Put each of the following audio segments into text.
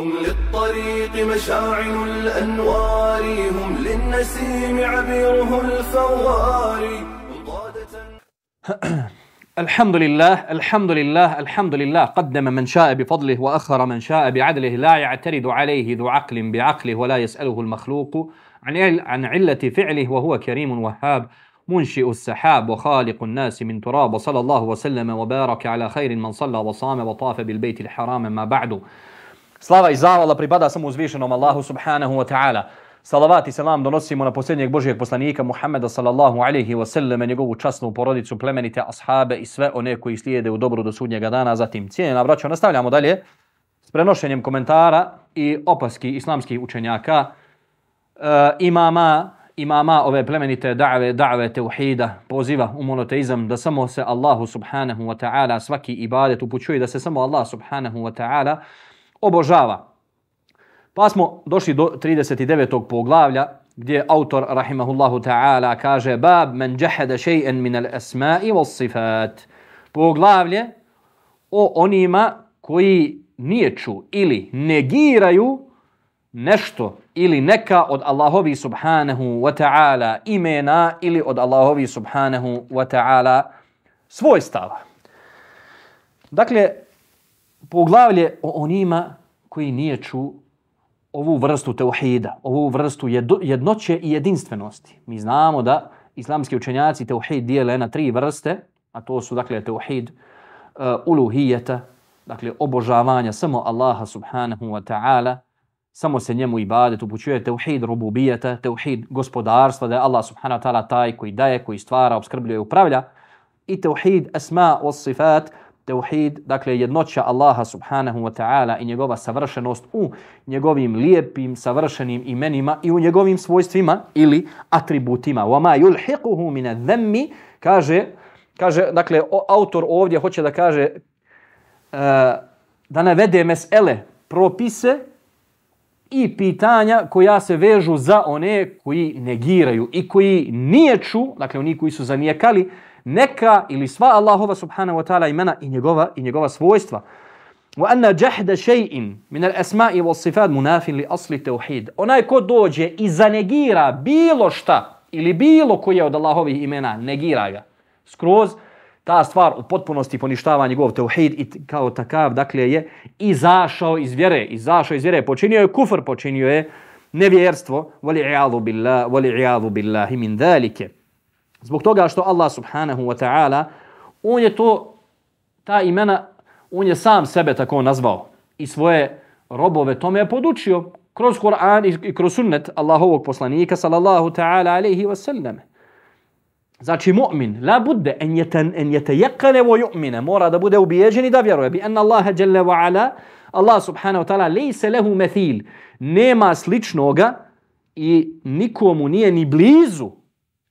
هم للطريق مشاعل الأنوار هم للنسيم عبيره الفوار. الحمد لله الحمد لله الحمد لله قدم من شاء بفضله وأخر من شاء بعدله. لا يعترض عليه ذو عقل بعقله ولا يسأله المخلوق عن عن علة فعله وهو كريم وهاب منشئ السحاب وخالق الناس من تراب. وصلى الله وسلم وبارك على خير من صلى وصام وطاف بالبيت الحرام. ما بعد Slava i zavala pripada samo uzvišenom Allahu subhanahu wa ta'ala. Salavat i selam donosimo na posljednjeg Božijeg poslanika Muhammeda sallallahu alaihi wa sallam, njegovu časnu porodicu, plemenite ashabe i sve one koji slijede u dobru do sudnjega dana. Zatim, cijenjena braćo, nastavljamo dalje s prenošenjem komentara i opaski islamskih učenjaka, e, imama, imama ove plemenite da've, da've teuhida, poziva u monoteizam da samo se Allahu subhanahu wa ta'ala svaki ibadet upućuje da se samo Allah subhanahu wa ta'ala obožava. Pa smo došli do 39. poglavlja gdje autor rahimahullahu ta'ala kaže bab men jahada shay'an min al-asma'i was-sifat. Poglavlje o onima koji niječu ili negiraju nešto ili neka od Allahovi subhanahu wa ta'ala imena ili od Allahovi subhanahu wa ta'ala svojstava. Dakle, poglavlje o onima koji niječu ovu vrstu teuhida, ovu vrstu jednoće i jedinstvenosti. Mi znamo da islamski učenjaci teuhid dijele na tri vrste, a to su dakle teuhid uh, uluhijeta, dakle obožavanja samo Allaha subhanahu wa ta'ala, samo se njemu ibadet upućuje teuhid rububijeta, teuhid gospodarstva, da je Allah subhanahu wa ta'ala taj koji daje, koji stvara, obskrbljuje i upravlja, i teuhid asma wa sifat, teuhid, dakle jednoća Allaha subhanahu wa ta'ala i njegova savršenost u njegovim lijepim, savršenim imenima i u njegovim svojstvima ili atributima. وَمَا يُلْحِقُهُ مِنَ الذَّمِّ kaže, kaže, dakle, o, autor ovdje hoće da kaže uh, da navede mesele, propise i pitanja koja se vežu za one koji negiraju i koji niječu, dakle oni koji su zanijekali, neka ili sva Allahova subhanahu wa ta'ala imena i njegova i njegova svojstva. Wa anna jahda shay'in min al-asma'i was-sifat munafin li asli tauhid. Onaj ko dođe i zanegira bilo šta ili bilo koje od Allahovih imena, negira ga. Skroz ta stvar u potpunosti poništava njegov tauhid i kao takav, dakle, je izašao iz vjere, izašao iz vjere, počinio je kufr, počinio je nevjerstvo, vali i'adu billah, vali i'adu billahi min dhalike. Zbog toga što Allah subhanahu wa ta'ala, on je to, ta imena, on je sam sebe tako nazvao i svoje robove tome je podučio kroz Kur'an i kroz sunnet Allahovog poslanika sallallahu ta'ala alaihi wa sallam. Znači mu'min, la budde en jeten, en jetejekane vo ju'mine, mora da bude ubijeđen i da vjeruje bi enna Allahe jelle wa ala, Allah subhanahu wa ta'ala, lejse lehu methil, nema sličnoga i nikomu nije ni blizu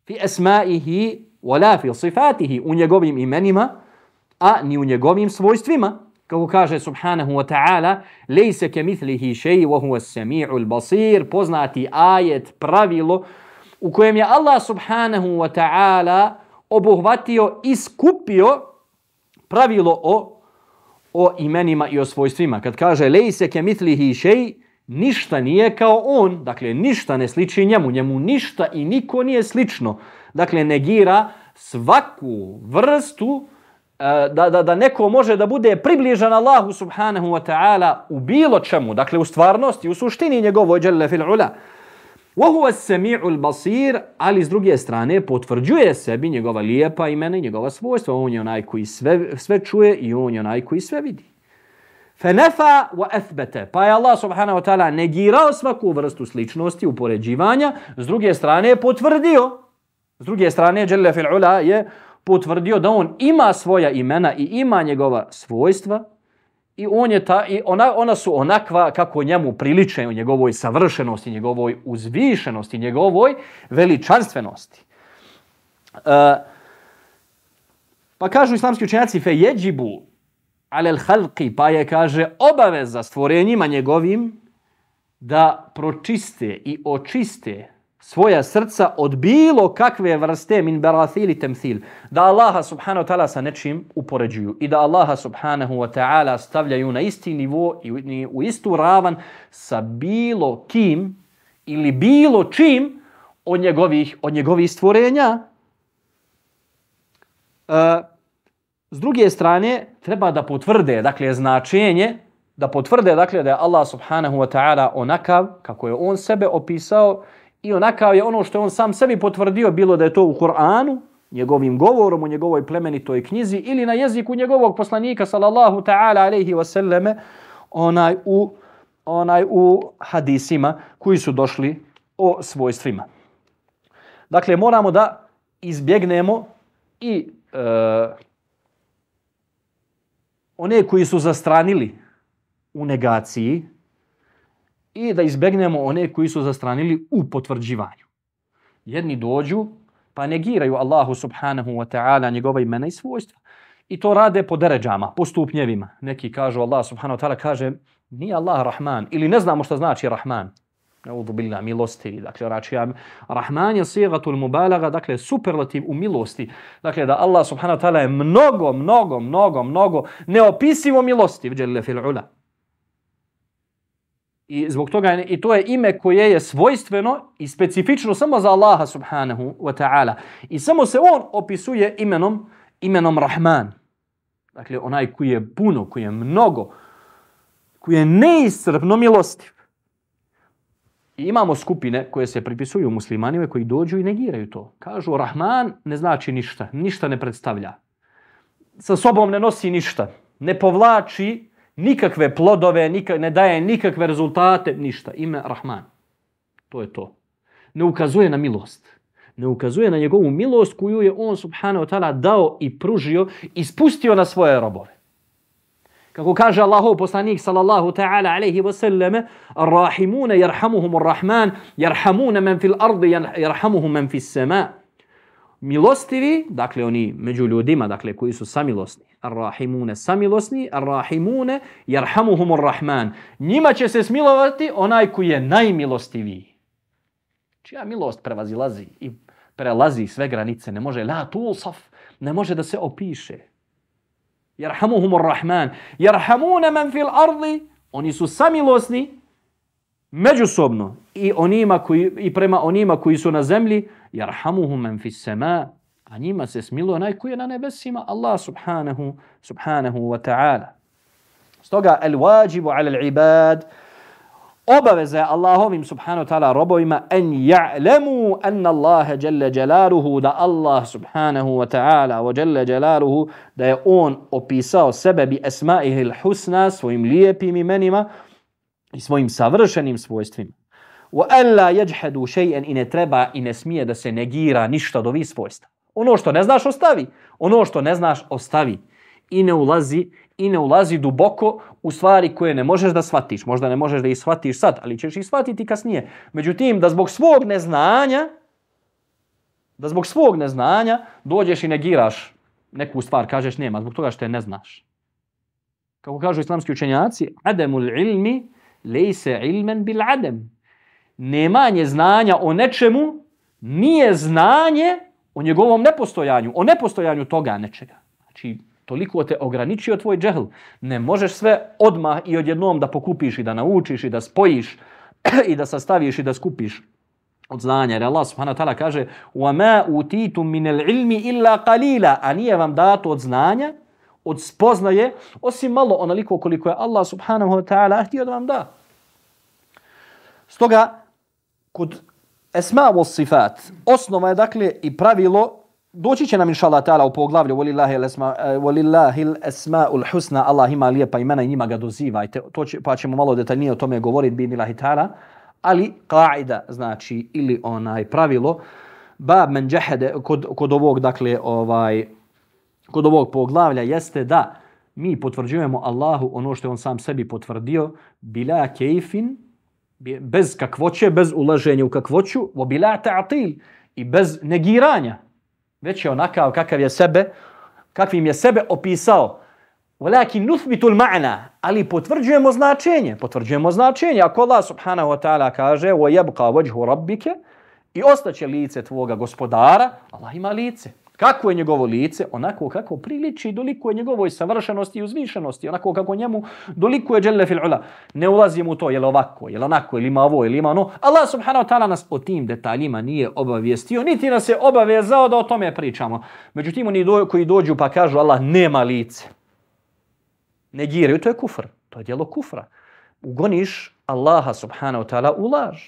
fi esmaihi wala fi sifatihi u njegovim imenima, a ni u njegovim svojstvima. Kako kaže subhanahu wa ta'ala, lejse ke mithlihi šeji wa huwa sami'u basir poznati ajet, pravilo, u kojem je Allah subhanahu wa ta'ala obuhvatio i skupio pravilo o, o imenima i o svojstvima. Kad kaže lejse ke mithlihi šeji, ništa nije kao on, dakle ništa ne sliči njemu, njemu ništa i niko nije slično. Dakle negira svaku vrstu e, da, da, da neko može da bude približan Allahu subhanahu wa ta'ala u bilo čemu, dakle u stvarnosti, u suštini njegovoj dželle fil ula. وهو السميع البصير ali s druge strane potvrđuje sebi njegova lijepa imena i njegova svojstva. On je onaj koji sve, sve čuje i on je onaj koji sve vidi. Fenefa wa athbata. Pa je Allah subhanahu wa ta'ala negirao svaku vrstu sličnosti, upoređivanja, s druge strane je potvrdio, s druge strane Jalla fil ula je potvrdio da on ima svoja imena i ima njegova svojstva i on je ta i ona ona su onakva kako njemu priliče u njegovoj savršenosti, njegovoj uzvišenosti, njegovoj veličanstvenosti. Uh, pa kažu islamski učenjaci fe jeđibu alel halqi, pa je, kaže, obaveza stvorenjima njegovim da pročiste i očiste svoja srca od bilo kakve vrste min barathili temthil. Da Allaha subhanahu wa ta'ala sa nečim upoređuju i da Allaha subhanahu wa ta'ala stavljaju na isti nivo i u istu ravan sa bilo kim ili bilo čim od njegovih, od njegovih stvorenja. Uh, s druge strane, treba da potvrde, dakle, značenje, da potvrde, dakle, da je Allah subhanahu wa ta'ala onakav, kako je on sebe opisao, i onakav je ono što je on sam sebi potvrdio, bilo da je to u Kur'anu, njegovim govorom u njegovoj plemenitoj knjizi ili na jeziku njegovog poslanika sallallahu ta'ala alaihi wa sallame, onaj u, onaj u hadisima koji su došli o svojstvima. Dakle, moramo da izbjegnemo i e, one koji su zastranili u negaciji i da izbegnemo one koji su zastranili u potvrđivanju. Jedni dođu pa negiraju Allahu subhanahu wa ta'ala njegova imena i svojstva. I to rade po deređama, po stupnjevima. Neki kažu Allah subhanahu wa ta'ala kaže nije Allah Rahman ili ne znamo što znači Rahman. Neudu billah, milostivi. Dakle, račija, Rahman je sigatul mubalaga, dakle, superlativ u milosti. Dakle, da Allah subhanahu wa ta'ala je mnogo, mnogo, mnogo, mnogo neopisivo milosti. Vđele fil ula. I zbog toga i to je ime koje je svojstveno i specifično samo za Allaha subhanahu wa ta'ala. I samo se on opisuje imenom, imenom Rahman. Dakle, onaj koji je puno, koji je mnogo, koji je neiscrpno milostiv. I imamo skupine koje se pripisuju muslimanima koji dođu i negiraju to. Kažu Rahman ne znači ništa, ništa ne predstavlja. Sa sobom ne nosi ništa, ne povlači nikakve plodove, nikak, ne daje nikakve rezultate, ništa. Ime Rahman. To je to. Ne ukazuje na milost. Ne ukazuje na njegovu milost koju je on subhanahu wa ta'ala dao i pružio i spustio na svoje robove. Kako kaže Allahov poslanik sallallahu ta'ala alaihi ve sallam, Ar-Rahimuna yarhamuhum ar-Rahman, yarhamuna man fil ardi, yarhamuhum man fil sama. Milostivi, dakle oni među ljudima, dakle koji su samilosni, Ar-Rahimuna samilosni, Ar-Rahimuna yarhamuhum ar-Rahman. Njima će se smilovati onaj koji je najmilostiviji. Čija milost prevazilazi i prelazi sve granice, ne može la tulsaf, ne može da se opiše. Jerhamuhumur Rahman. Jerhamuna man fil ardi. Oni su samilosni međusobno i onima koji i prema onima koji su na zemlji. Jerhamuhum man fis sama. A njima se smilo onaj koji je na nebesima. Allah subhanahu, subhanahu wa ta'ala. Stoga, al-wajibu ala al-ibad, obaveza je Allahovim subhanahu wa ta'ala robovima en ja'lemu anna Allahe jalla jalaluhu da Allah subhanahu wa ta'ala wa jalla jalaluhu da je on opisao sebe bi esmaihi husna svojim lijepim imenima i svojim savršenim svojstvima. Wa an la yajhadu shay'an in treba i ne smije da se negira ništa do vi svojstva. Ono što ne znaš ostavi, ono što ne znaš ostavi i ne ulazi i ne ulazi duboko u stvari koje ne možeš da shvatiš. Možda ne možeš da ih shvatiš sad, ali ćeš ih shvatiti kasnije. Međutim, da zbog svog neznanja, da zbog svog neznanja dođeš i negiraš neku stvar, kažeš nema, zbog toga što je ne znaš. Kako kažu islamski učenjaci, ademul ilmi lejse ilmen bil adem. Nemanje znanja o nečemu nije znanje o njegovom nepostojanju, o nepostojanju toga nečega. Znači, toliko te ograničio tvoj džehl. Ne možeš sve odmah i odjednom da pokupiš i da naučiš i da spojiš i da sastaviš i da skupiš od znanja. Jer Allah subhanahu wa ta'ala kaže وَمَا أُتِيتُم مِنَ الْعِلْمِ إِلَّا قَلِيلًا A nije vam dato od znanja, od spoznaje, osim malo onoliko koliko je Allah subhanahu wa ta'ala htio da vam da. Stoga, kod esma wa sifat, osnova je dakle i pravilo Doći će nam inšallah ta'ala u poglavlju Walillahi l-esma'ul eh, husna Allah ima lijepa imena i njima ga dozivajte. To će, pa ćemo malo detaljnije o tome govoriti bi nilahi ta'ala. Ali qaida znači ili onaj pravilo bab men džehede kod, kod ovog dakle ovaj kod ovog poglavlja jeste da mi potvrđujemo Allahu ono što je on sam sebi potvrdio bila kejfin bez kakvoće, bez ulaženja u kakvoću, bila ta'til i bez negiranja već je onakav kakav je sebe, kakvim je sebe opisao. Walakin nuthbitul ma'na, ali potvrđujemo značenje, potvrđujemo značenje. Ako Allah subhanahu wa ta'ala kaže: "Wa yabqa wajhu rabbika i ostaće lice tvoga gospodara, Allah ima lice. Kako je njegovo lice? Onako kako priliči, doliko je njegovoj savršenosti i uzvišenosti, onako kako njemu doliko je dželle fil ula. Ne ulazim u to, je li ovako, je li onako, ili ima ovo, ili ima ono. Allah subhanahu wa ta'ala nas o tim detaljima nije obavijestio, niti nas je obavezao da o tome pričamo. Međutim, oni do, koji dođu pa kažu Allah nema lice. Negiraju, to je kufr. To je djelo kufra. Ugoniš Allaha subhanahu wa ta'ala u laž.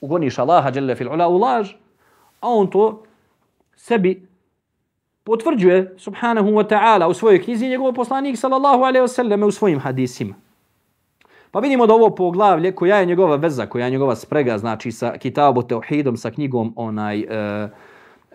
Ugoniš Allaha dželle fil ula u laž, a on to sebi potvrđuje subhanahu wa ta'ala u svojoj knjizi njegov poslanik sallallahu alaihi wa selleme u svojim hadisima. Pa vidimo da ovo poglavlje koja je njegova veza, koja je njegova sprega, znači sa kitabu teuhidom, sa knjigom onaj e,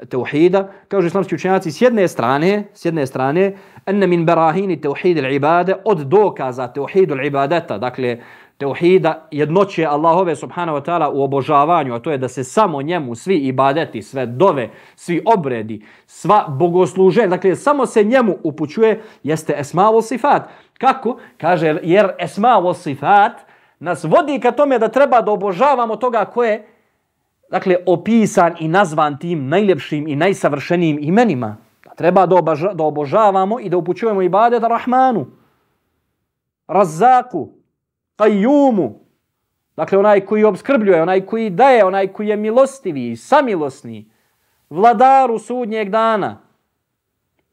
teuhida, kažu islamski učenjaci s jedne strane, s jedne strane, enne min barahini teuhid ibade, od dokaza teuhidu ibadeta, dakle, teuhida, jednoće Allahove subhanahu wa ta'ala u obožavanju, a to je da se samo njemu svi ibadeti, sve dove, svi obredi, sva bogosluže, dakle samo se njemu upućuje, jeste esma sifat. Kako? Kaže, jer esma sifat nas vodi ka tome da treba da obožavamo toga koje dakle, opisan i nazvan tim najljepšim i najsavršenijim imenima. Da treba da, oboža, da obožavamo i da upućujemo ibadet Rahmanu, Razzaku, Qayyumu. Dakle, onaj koji obskrbljuje, onaj koji daje, onaj koji je milostivi, samilosni, vladaru sudnjeg dana.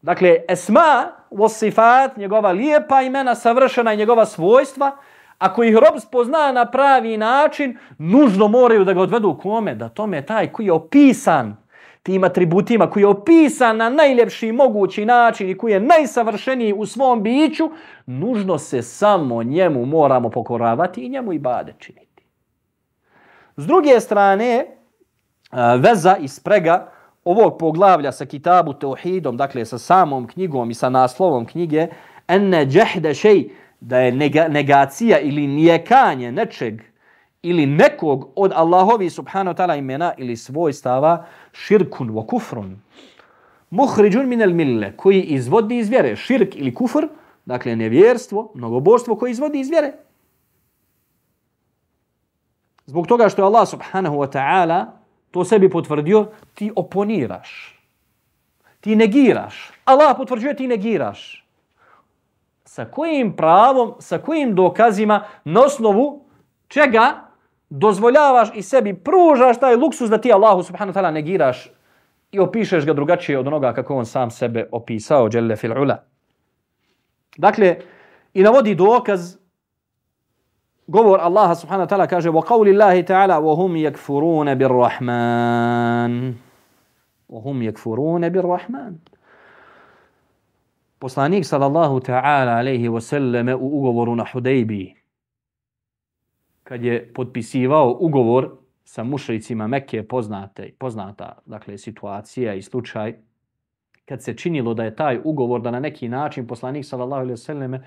Dakle, esma, sifat, njegova lijepa imena, savršena i njegova svojstva, ako ih rob spozna na pravi način, nužno moraju da ga odvedu u kome? Da tome taj koji je opisan tim atributima, koji je opisan na najljepši mogući način i koji je najsavršeniji u svom biću, nužno se samo njemu moramo pokoravati i njemu i bade činiti. S druge strane, veza i sprega ovog poglavlja sa kitabu Teohidom, dakle sa samom knjigom i sa naslovom knjige, enne džehde šej, da je negacija ili nijekanje nečeg ili nekog od Allahovi subhanahu wa ta'ala imena ili svojstava širkun wa kufrun. Muhriđun minel mille, koji izvodi iz vjere, širk ili kufr, dakle nevjerstvo, mnogobožstvo koji izvodi iz vjere. Zbog toga što je Allah subhanahu wa ta'ala to sebi potvrdio, ti oponiraš. Ti negiraš. Allah potvrđuje, ti negiraš. Sa kojim pravom, sa kojim dokazima, na osnovu čega dozvoljavaš i sebi pružaš taj luksus da ti Allahu subhanahu wa ta'ala negiraš i opišeš ga drugačije od onoga kako on sam sebe opisao, dželle fil ula. Dakle, i navodi dokaz govor Allaha subhanahu wa ta'ala kaže wa اللَّهِ تَعَلَى ta'ala wa hum وَهُمْ يَكْفُرُونَ بِالرَّحْمَانِ wa hum Poslanik sallallahu ta'ala alaihi wa sallam u ugovoru na Hudejbiji kad je potpisivao ugovor sa mušricima Mekke poznate, poznata dakle, situacija i slučaj, kad se činilo da je taj ugovor da na neki način poslanik sallallahu alejhi ve selleme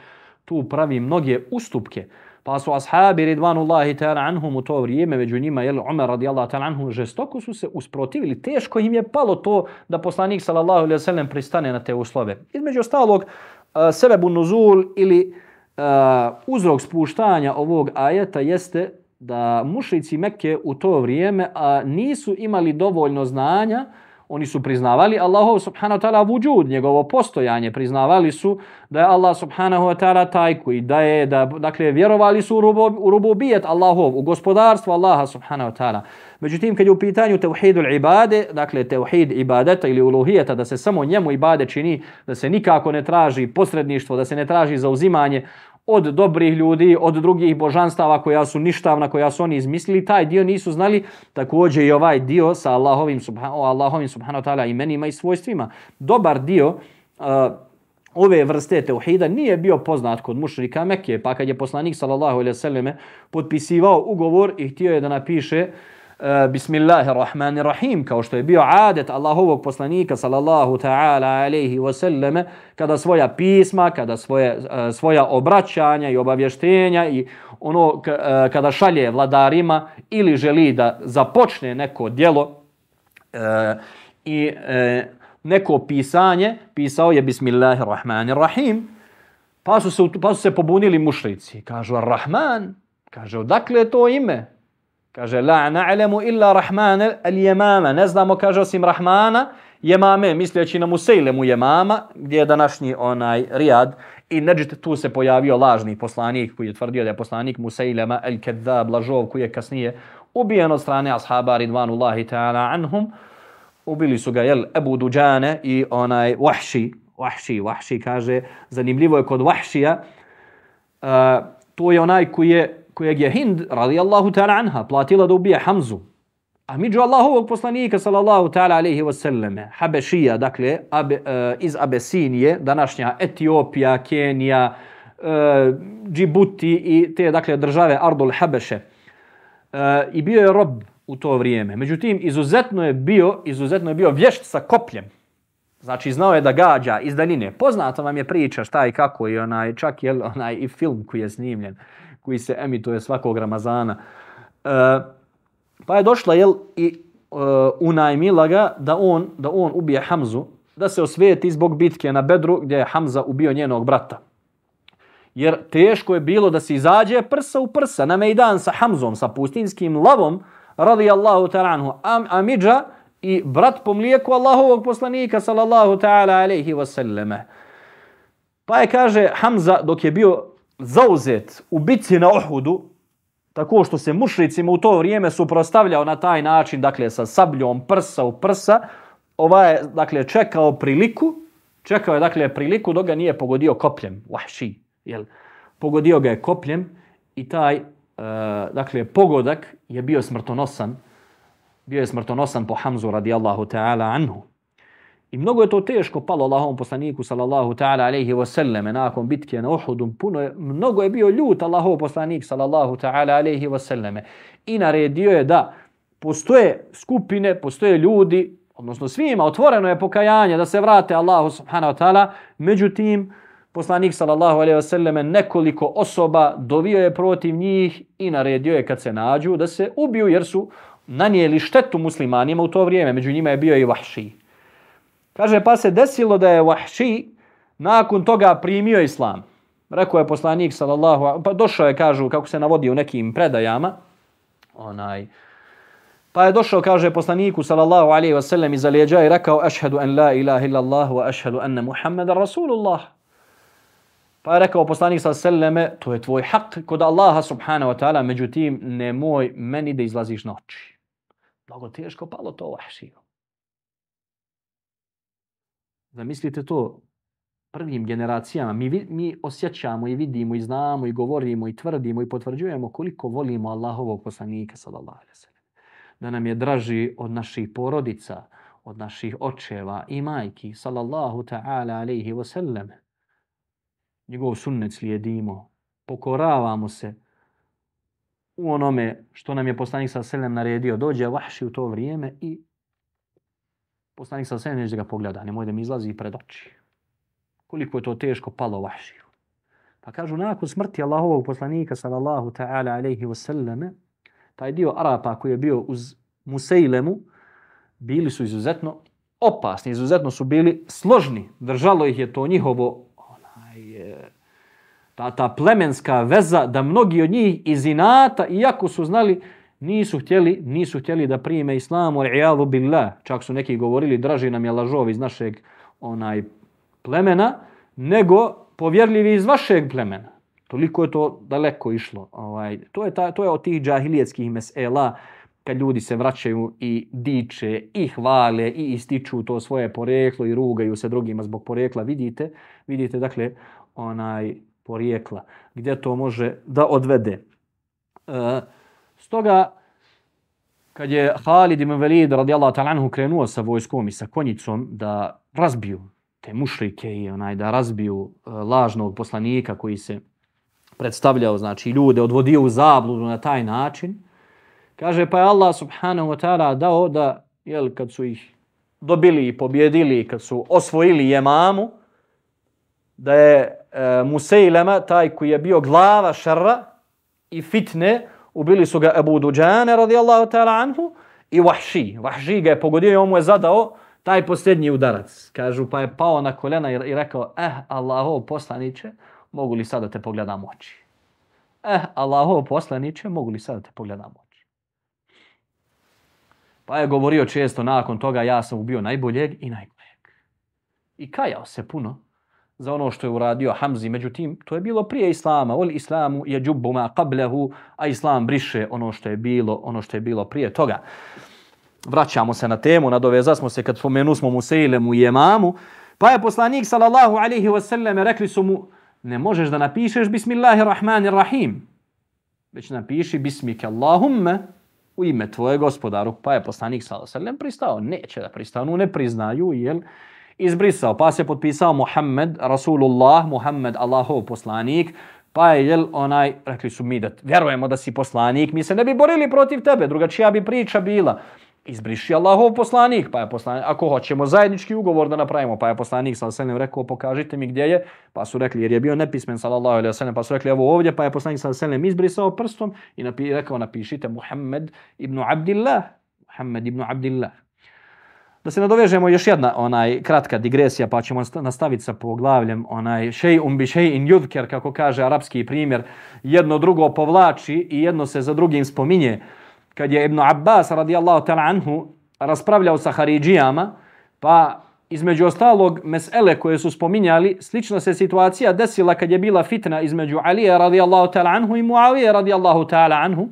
tu pravi mnoge ustupke. Pa su ashabi ridvanullahi ta'ala anhum u to vrijeme među njima je Umar radijallahu ta'ala anhum žestoko su se usprotivili. Teško im je palo to da poslanik sallallahu alejhi ve sellem pristane na te uslove. Između ostalog eh, sebebu nuzul ili uh, Eh, uzrok spuštanja ovog ajeta jeste da mušici Mekke u to vrijeme a, nisu imali dovoljno znanja, oni su priznavali Allahov subhanahu wa ta'ala vujud, njegovo postojanje, priznavali su da je Allah subhanahu wa ta'ala taj koji daje, da, dakle, vjerovali su u rububijet Allahov, u gospodarstvo Allaha subhanahu wa ta'ala. Međutim, kad je u pitanju tevhidul ibade, dakle, tevhid ibadeta ili uluhijeta, da se samo njemu ibade čini, da se nikako ne traži posredništvo, da se ne traži zauzimanje od dobrih ljudi, od drugih božanstava koja su ništavna, koja su oni izmislili, taj dio nisu znali, također i ovaj dio sa Allahovim, subhan Allahovim subhanahu ta'ala imenima i svojstvima. Dobar dio uh, ove vrste teuhida nije bio poznat kod mušrika Mekke, pa kad je poslanik sallallahu alaihi sallam potpisivao ugovor i htio je da napiše uh, Eh, bismillahirrahmanirrahim, kao što je bio adet Allahovog poslanika sallallahu ta'ala alaihi wasallam, kada svoja pisma, kada svoje, eh, svoja obraćanja i obavještenja i ono eh, kada šalje vladarima ili želi da započne neko djelo e, i e, neko pisanje, pisao je Bismillahirrahmanirrahim, pa su se, pa su se pobunili mušrici. Kažu, Rahman, kaže, odakle je to ime? Kaže, la na'lemu illa rahmane al jemama. Ne znamo, kaže, osim rahmana, jemame, misleći na Musejlemu jemama, gdje je današnji onaj rijad. I neđite, tu se pojavio lažni poslanik koji je tvrdio da je poslanik Musejlema el Kedab, lažov, koji je kasnije ubijen od strane ashaba ridvanullahi ta'ala anhum. Ubili su ga, jel, Ebu Duđane i onaj Wahši. Wahši, Wahši kaže, zanimljivo je kod Wahšija, uh, to je onaj koji je kojeg je Hind, radijallahu ta'ala anha, platila da ubije Hamzu. A miđu Allahovog poslanika, sallallahu ta'ala alaihi wasallame, Habešija, dakle, abe, uh, iz Abesinije, današnja Etiopija, Kenija, uh, Džibuti i te, dakle, države Ardul Habeše. Uh, I bio je rob u to vrijeme. Međutim, izuzetno je bio, izuzetno je bio vješt sa kopljem. Znači, znao je da gađa iz daljine. Poznata vam je priča šta i kako i onaj, čak je onaj i film koji je snimljen koji se emituje svakog Ramazana. E, pa je došla jel, i e, unajmila ga da on, da on ubije Hamzu, da se osvijeti zbog bitke na Bedru gdje je Hamza ubio njenog brata. Jer teško je bilo da se izađe prsa u prsa na mejdan sa Hamzom, sa pustinskim lavom, radijallahu ta'ala anhu, Am, Amidža i brat po mlijeku Allahovog poslanika, sallallahu ta'ala alaihi wasallame. Pa je kaže Hamza dok je bio zauzet u bitci na Ohudu, tako što se mušricima u to vrijeme suprostavljao na taj način, dakle sa sabljom prsa u prsa, ovaj je dakle, čekao priliku, čekao je dakle priliku dok ga nije pogodio kopljem, vahši, jel? Pogodio ga je kopljem i taj, e, dakle, pogodak je bio smrtonosan, bio je smrtonosan po Hamzu radijallahu ta'ala anhu. I mnogo je to teško palo Allahom poslaniku sallallahu ta'ala alaihi wa sallam nakon bitke na Uhudu. Puno je, mnogo je bio ljut Allahov poslanik sallallahu ta'ala alaihi wa sellem I naredio je da postoje skupine, postoje ljudi, odnosno svima otvoreno je pokajanje da se vrate Allahu subhanahu wa ta'ala. Međutim, poslanik sallallahu alaihi wa sellem nekoliko osoba dovio je protiv njih i naredio je kad se nađu da se ubiju jer su nanijeli štetu muslimanima u to vrijeme. Među njima je bio i vahšiji. Kaže, pa se desilo da je Vahši nakon toga primio islam. Rekao je poslanik, sallallahu, pa došao je, kažu, kako se navodi u nekim predajama, onaj, pa je došao, kaže poslaniku, sallallahu alaihi wa sallam, iza lijeđa i rekao, ašhedu en la ilaha illallah wa ašhedu enne Muhammeda rasulullah. Pa je rekao poslanik sa selleme, to je tvoj hak kod Allaha subhanahu wa ta'ala, međutim, nemoj meni da izlaziš noći. Mnogo teško palo to vahšiju. Zamislite to prvim generacijama. Mi, mi osjećamo i vidimo i znamo i govorimo i tvrdimo i potvrđujemo koliko volimo Allahovog poslanika sallallahu alejhi ve sellem. Da nam je draži od naših porodica, od naših očeva i majki sallallahu ta'ala alejhi ve sellem. Njegov sunnet slijedimo, pokoravamo se u onome što nam je poslanik sallallahu alejhi ve sellem naredio. Dođe vahši u to vrijeme i poslanik sa sve neće da ga pogleda, nemoj da mi izlazi pred oči. Koliko je to teško palo vahšiju. Pa kažu, nakon smrti Allahovog poslanika, sallallahu ta'ala alaihi wasallame, taj dio Arapa koji je bio uz Musejlemu, bili su izuzetno opasni, izuzetno su bili složni. Držalo ih je to njihovo, onaj, e, ta, ta plemenska veza, da mnogi od njih iz inata, iako su znali nisu htjeli, nisu htjeli da prime islamu, i'adu billah, čak su neki govorili, draži nam je lažov iz našeg onaj plemena, nego povjerljivi iz vašeg plemena. Toliko je to daleko išlo. Ovaj, to, je ta, to je od tih džahilijetskih mesela, kad ljudi se vraćaju i diče, i hvale, i ističu to svoje poreklo i rugaju se drugima zbog porekla. Vidite, vidite dakle, onaj porijekla, gdje to može da odvede. Uh, Stoga, kad je Halid ibn Velid radijallahu ta'ala anhu krenuo sa vojskom i sa konjicom da razbiju te mušrike i onaj da razbiju uh, lažnog poslanika koji se predstavljao, znači ljude, odvodio u zabludu na taj način, kaže pa je Allah subhanahu wa ta'ala dao da, jel, kad su ih dobili i pobjedili, kad su osvojili jemamu, da je e, Musejlema, taj koji je bio glava šarra i fitne, ubili su ga Abu Duđane radijallahu ta'ala anhu i Vahši. Vahši ga je pogodio i on mu je zadao taj posljednji udarac. Kažu pa je pao na kolena i rekao eh Allahov poslaniće mogu li sada te pogledam oči? Eh Allahov poslaniće mogu li sada te pogledam oči? Pa je govorio često nakon toga ja sam ubio najboljeg i najboljeg. I kajao se puno za ono što je uradio Hamzi. Međutim, to je bilo prije Islama. Ol Islamu je džubbu ma qablehu, a Islam briše ono što je bilo, ono što je bilo prije toga. Vraćamo se na temu, nadoveza smo se kad spomenu smo Museilemu i Emamu. Pa je poslanik sallallahu alaihi wasallam rekli su mu ne možeš da napišeš Bismillahirrahmanirrahim. Već napiši Bismike Allahumma u ime tvoje gospodaru. Pa je poslanik sallallahu alaihi wasallam pristao. Neće da pristanu, ne priznaju, jel? Izbrisao, pa se potpisao Muhammed, Rasulullah, Muhammed, Allahov poslanik, pa je, jel, onaj, rekli su mi da vjerujemo da si poslanik, mi se ne bi borili protiv tebe, drugačija bi priča bila. Izbriši Allahov poslanik, pa je poslanik, ako hoćemo zajednički ugovor da napravimo, pa je poslanik sa sallam rekao, pokažite mi gdje je, pa su rekli, jer je bio nepismen sallallahu alaihi sallam, pa su rekli, evo ovdje, pa je poslanik sa sallam izbrisao prstom i napi, rekao, napišite Muhammed ibn Abdillah, Muhammed ibn Abdillah. Da se nadovežemo još jedna onaj kratka digresija pa ćemo nastaviti sa poglavljem onaj šej um bi šej in yudker kako kaže arapski primjer. Jedno drugo povlači i jedno se za drugim spominje. Kad je Ibn Abbas radijallahu ta'ala anhu raspravljao sa Haridžijama pa između ostalog mesele koje su spominjali slična se situacija desila kad je bila fitna između Alija radijallahu ta'ala anhu i Muavije radijallahu ta'ala anhu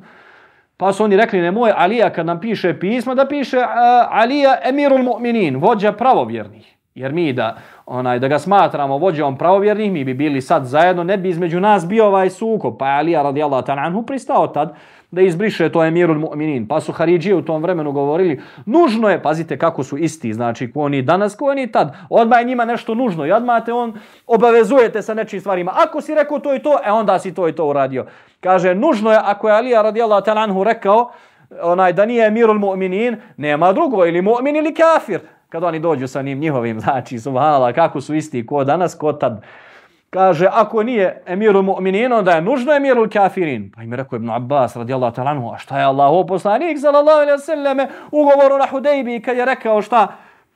Pa su oni rekli, nemoj Alija kad nam piše pismo, da piše uh, Alija emirul mu'minin, vođa pravovjernih. Jer mi da, onaj, da ga smatramo vođom pravovjernih, mi bi bili sad zajedno, ne bi između nas bio ovaj sukob. Pa je Alija radijallahu ta'ala anhu pristao tad da izbriše to emirul mu'minin. Pa su Haridžije u tom vremenu govorili, nužno je, pazite kako su isti, znači ko oni danas, ko oni tad, odmah je njima nešto nužno i odmah te on obavezujete sa nečim stvarima. Ako si rekao to i to, e onda si to i to uradio. Kaže, nužno je, ako je Alija radijallahu ta'ala anhu rekao, onaj, da nije emirul mu'minin, nema drugo, ili mu'min ili kafir. Kad oni dođu sa njim njihovim, znači, subhanallah, kako su isti, ko danas, ko tad. Kaže, ako nije emirul mu'minin, onda je nužno emirul kafirin. Pa im je rekao Ibn Abbas radijallahu ta'ala anhu, a šta je Allah poslanik sallallahu alaihi sallam ugovoru na Hudejbi kad je rekao šta?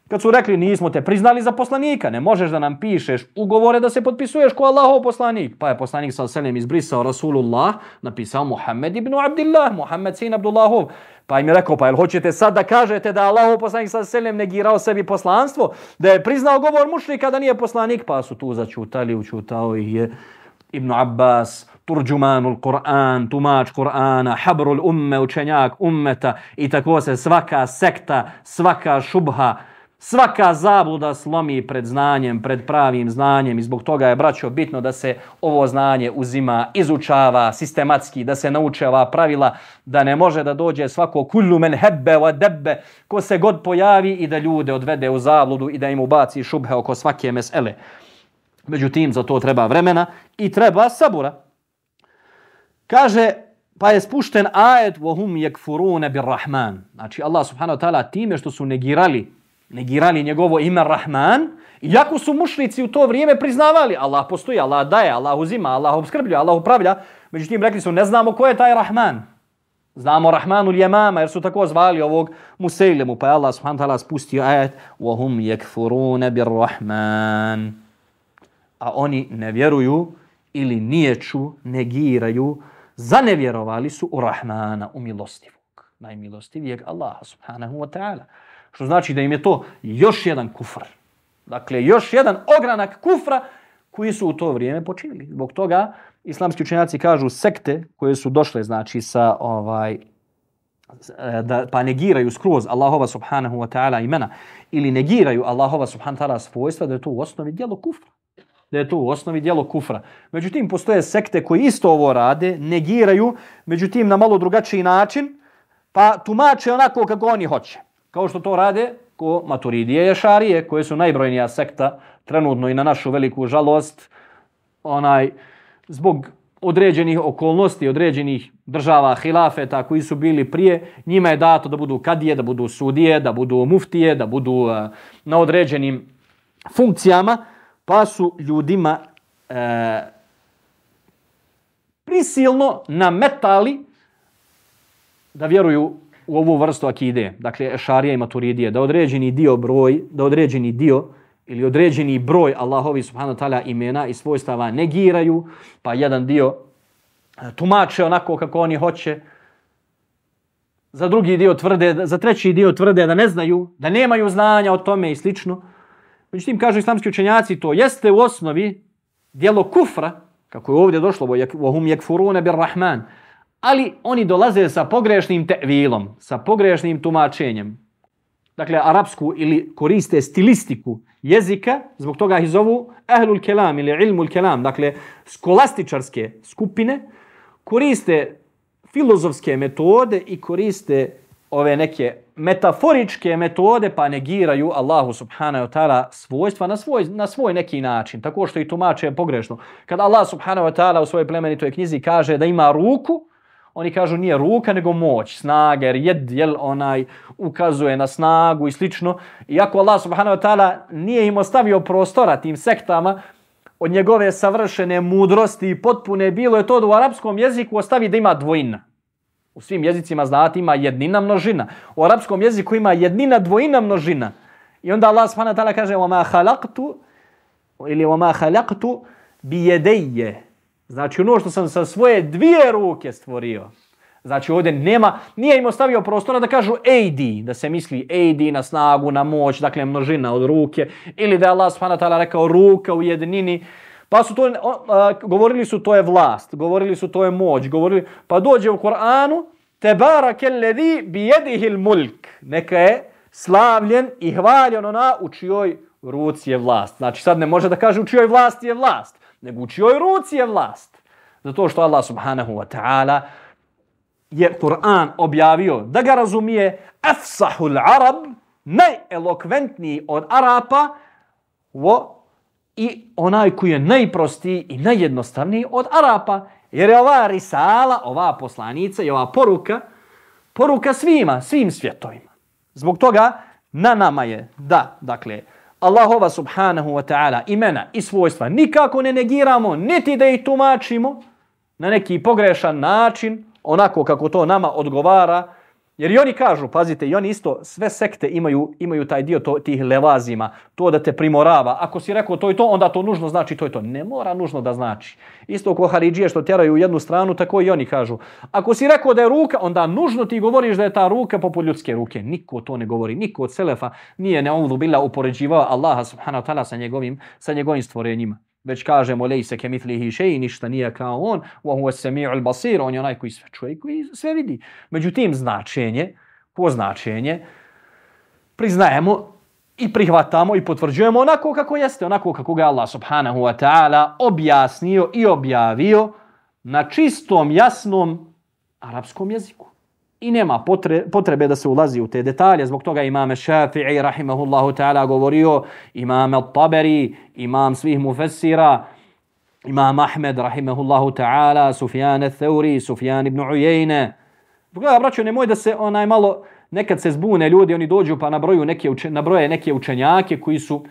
Kad su rekli nismo te priznali za poslanika, ne možeš da nam pišeš ugovore da se potpisuješ ko Allahov poslanik. Pa je poslanik sallallahu alaihi izbrisao Rasulullah, napisao Muhammed ibn Abdillah, Muhammed sin Abdullahov. Pa im je rekao, pa jel hoćete sad da kažete da Allahov poslanik sa selem negirao sebi poslanstvo, da je priznao govor mušnika da nije poslanik, pa su tu začutali, učutao ih je Ibn Abbas, turđumanul Kur'an, tumač Kur'ana, habrul umme, učenjak ummeta i tako se svaka sekta, svaka šubha, Svaka zabluda slomi pred znanjem, pred pravim znanjem i zbog toga je, braćo, bitno da se ovo znanje uzima, izučava sistematski, da se nauče ova pravila, da ne može da dođe svako kullu men hebbe wa debbe, ko se god pojavi i da ljude odvede u zabludu i da im ubaci šubhe oko svake mesele. Međutim, za to treba vremena i treba sabura. Kaže, pa je spušten ajet وَهُمْ يَكْفُرُونَ بِالرَّحْمَانِ Znači, Allah subhanahu wa ta'ala time što su negirali negirali njegovo ime Rahman, iako su mušnici u to vrijeme priznavali Allah postoji, Allah daje, Allah uzima, Allah obskrbljuje, Allah upravlja, međutim rekli su ne znamo ko je taj Rahman. Znamo Rahmanu Ljemama jer su tako zvali ovog Musejlemu, pa je Allah subhanahu ta'ala spustio ajet وَهُمْ يَكْفُرُونَ بِالرَّحْمَانِ A oni ne vjeruju ili niječu, negiraju, zanevjerovali su u Rahmana, u milostivog, najmilostivijeg Allaha subhanahu wa ta'ala. Što znači da im je to još jedan kufr. Dakle, još jedan ogranak kufra koji su u to vrijeme počinili. Zbog toga islamski učenjaci kažu sekte koje su došle znači sa ovaj eh, da pa negiraju skroz Allahova subhanahu wa ta'ala imena ili negiraju Allahova subhanahu wa ta'ala svojstva da je to u osnovi djelo kufra da je to u osnovi djelo kufra. Međutim, postoje sekte koji isto ovo rade, negiraju, međutim, na malo drugačiji način, pa tumače onako kako oni hoće kao što to rade ko maturidije ješarije, koje su najbrojnija sekta trenutno i na našu veliku žalost, onaj, zbog određenih okolnosti, određenih država hilafeta koji su bili prije, njima je dato da budu kadije, da budu sudije, da budu muftije, da budu uh, na određenim funkcijama, pa su ljudima uh, prisilno nametali da vjeruju u ovu vrstu akide, dakle šarija i maturidije, da određeni dio broj, da određeni dio ili određeni broj Allahovi subhanahu ta'ala imena i svojstava negiraju, pa jedan dio e, tumače onako kako oni hoće, za drugi dio tvrde, za treći dio tvrde da ne znaju, da nemaju znanja o tome i slično. Međutim, kažu islamski učenjaci, to jeste u osnovi dijelo kufra, kako je ovdje došlo, vohum jekfurune bir rahman, ali oni dolaze sa pogrešnim tevilom, sa pogrešnim tumačenjem. Dakle, arapsku ili koriste stilistiku jezika, zbog toga ih zovu ahlul kelam ili ilmul kelam, dakle, skolastičarske skupine, koriste filozofske metode i koriste ove neke metaforičke metode pa negiraju Allahu subhanahu wa ta'ala svojstva na svoj, na svoj neki način, tako što i tumače pogrešno. Kad Allah subhanahu wa ta'ala u svojoj plemenitoj knjizi kaže da ima ruku, oni kažu nije ruka nego moć, snaga, jer jed, jel, onaj ukazuje na snagu i slično. Iako Allah subhanahu wa ta'ala nije im ostavio prostora tim sektama, od njegove savršene mudrosti i potpune bilo je to da u arapskom jeziku ostavi da ima dvojina. U svim jezicima znate ima jednina množina. U arapskom jeziku ima jednina dvojina množina. I onda Allah subhanahu wa ta'ala kaže وَمَا خَلَقْتُ ili وَمَا خَلَقْتُ بِيَدَيَّ Znači ono što sam sa svoje dvije ruke stvorio. Znači ovdje nema, nije im ostavio prostora da kažu AD, da se misli AD na snagu, na moć, dakle množina od ruke, ili da je Allah subhanahu rekao ruka u jednini. Pa su to, a, govorili su to je vlast, govorili su to je moć, govorili, pa dođe u Koranu, tebarake ledi bijedihil mulk, neka je slavljen i hvaljen ona u čijoj ruci je vlast. Znači sad ne može da kaže u čijoj vlasti je vlast, nego u čijoj ruci je vlast. Zato što Allah subhanahu wa ta'ala je Kur'an objavio da ga razumije afsahul arab, najelokventniji od Arapa, wo, i onaj koji je najprostiji i najjednostavniji od Arapa. Jer je ova risala, ova poslanica i ova poruka, poruka svima, svim svjetovima. Zbog toga na nama je da, dakle, Allahova subhanahu wa ta'ala imena i svojstva nikako ne negiramo, niti da ih tumačimo na neki pogrešan način, onako kako to nama odgovara, Jer i oni kažu, pazite, i oni isto, sve sekte imaju, imaju taj dio to, tih levazima, to da te primorava. Ako si rekao to i to, onda to nužno znači to i to. Ne mora nužno da znači. Isto ko Haridžije što tjeraju u jednu stranu, tako i oni kažu. Ako si rekao da je ruka, onda nužno ti govoriš da je ta ruka poput ljudske ruke. Niko to ne govori. Niko od Selefa nije neovdu bila upoređivao Allaha subhanahu wa ta'ala sa njegovim, sa njegovim stvorenjima već kažemo lejse ke mitlihi šeji, ništa nije kao on, wa huwa sami'ul basir, on je onaj koji sve čuje i koji sve vidi. Međutim, značenje, po značenje, priznajemo i prihvatamo i potvrđujemo onako kako jeste, onako kako ga Allah subhanahu wa ta'ala objasnio i objavio na čistom, jasnom arapskom jeziku i nema potrebe da se ulazi u te detalje. Zbog toga imam Šafi'i, rahimahullahu ta'ala, govorio, imam Al-Taberi, imam svih mufessira, imam Ahmed, rahimahullahu ta'ala, Sufjan al-Thawri, Sufjan ibn Ujejne. Zbog toga, braću, nemoj da se onaj malo, nekad se zbune ljudi, oni dođu pa nabroju neke, nabroje neke učenjake koji su uh,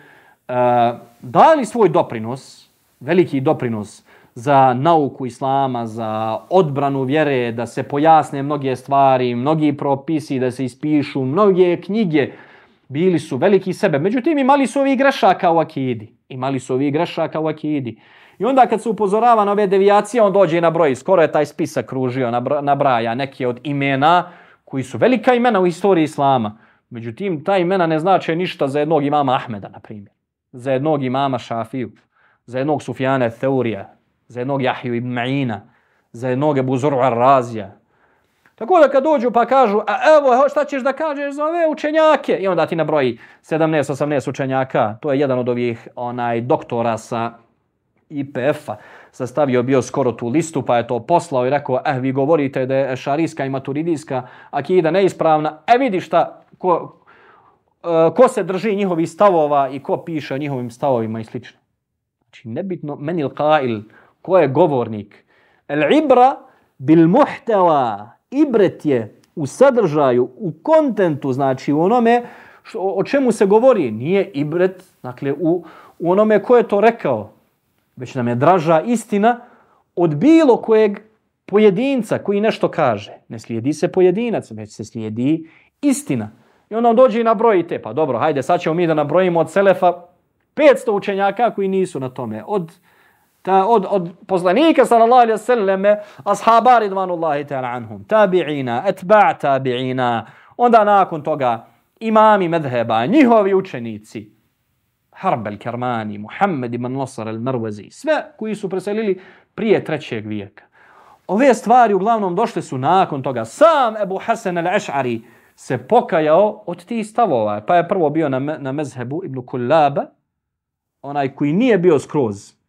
dali svoj doprinos, veliki doprinos, za nauku islama, za odbranu vjere, da se pojasne mnoge stvari, mnogi propisi, da se ispišu, mnoge knjige, bili su veliki sebe. Međutim, imali su ovi grešaka u akidi. Imali su ovi grešaka u akidi. I onda kad se upozorava na ove devijacije, on dođe na broj. Skoro je taj spisak kružio, nabraja neke od imena koji su velika imena u istoriji islama. Međutim, ta imena ne znače ništa za jednog imama Ahmeda, na primjer. Za jednog imama Šafiju. Za jednog Sufjana Theurija za jednog Jahiju ibn Ma'ina, za jednog Ebu Zur'a Razija. Tako da kad dođu pa kažu, a evo šta ćeš da kažeš za ove učenjake? I onda ti nabroji 17-18 učenjaka. To je jedan od ovih onaj doktora sa IPF-a. Sastavio bio skoro tu listu pa je to poslao i rekao, eh vi govorite da je šarijska i maturidijska akida neispravna. E vidi šta, ko, e, ko se drži njihovih stavova i ko piše o njihovim stavovima i slično. Znači nebitno, meni il qail, ko je govornik. El ibra bil muhtava, Ibret je u sadržaju, u kontentu, znači u onome što, o čemu se govori. Nije ibret, dakle, u, u onome ko je to rekao. Već nam je draža istina od bilo kojeg pojedinca koji nešto kaže. Ne slijedi se pojedinac, već se slijedi istina. I onda on dođe i nabrojite. Pa dobro, hajde, sad ćemo mi da nabrojimo od Selefa 500 učenjaka koji nisu na tome. Od ta od, od poslanika sallallahu alaihi wasallam, ashaba ridvanullahi ta'ala anhum, tabi'ina, etba' tabi'ina, onda nakon toga imami medheba, njihovi učenici, Harb al-Kermani, Muhammed ibn Nasr al-Marwazi, sve koji su preselili prije trećeg vijeka. Ove stvari uglavnom došle su nakon toga. Sam Ebu Hasan al-Ash'ari se pokajao od tih stavova. Pa je prvo bio na, na mezhebu Ibn Kullaba, onaj koji nije bio skroz.